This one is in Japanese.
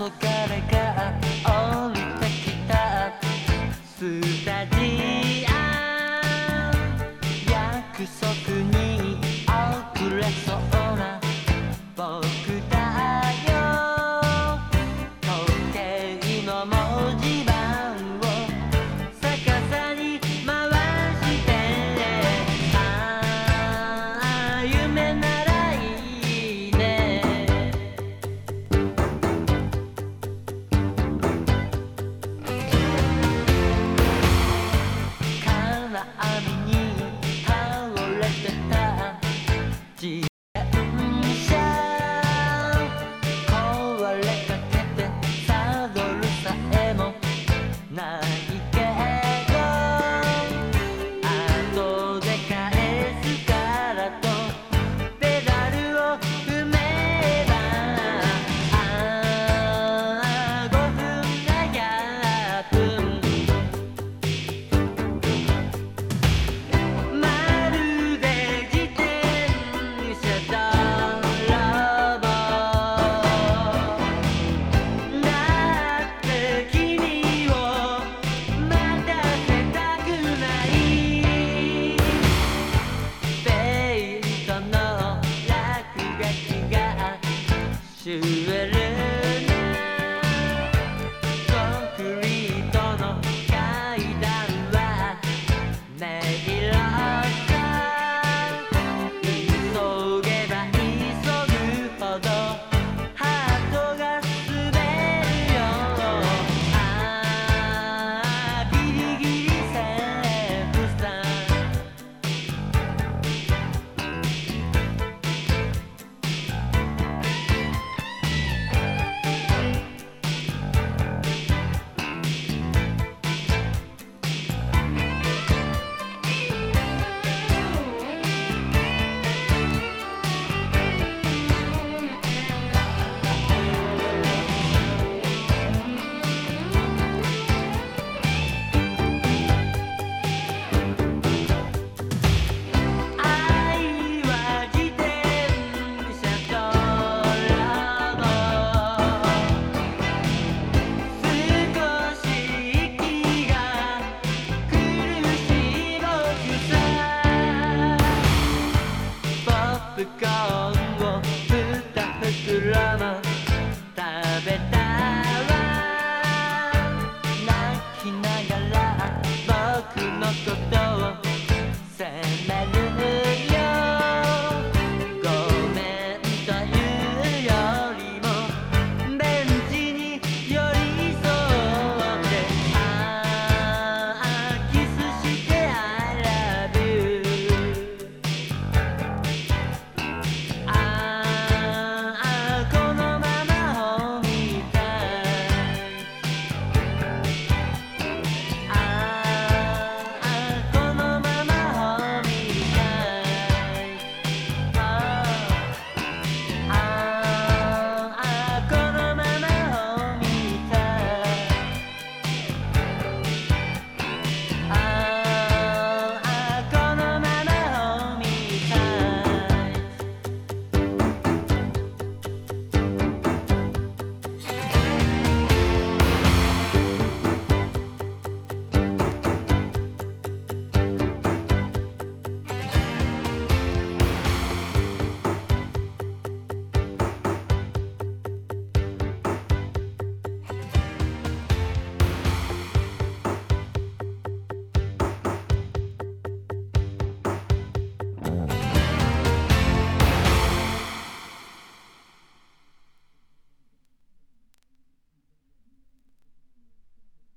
黄降りてきた。スタジアム約束に遅れそうな。僕だよ。の文字 shoes.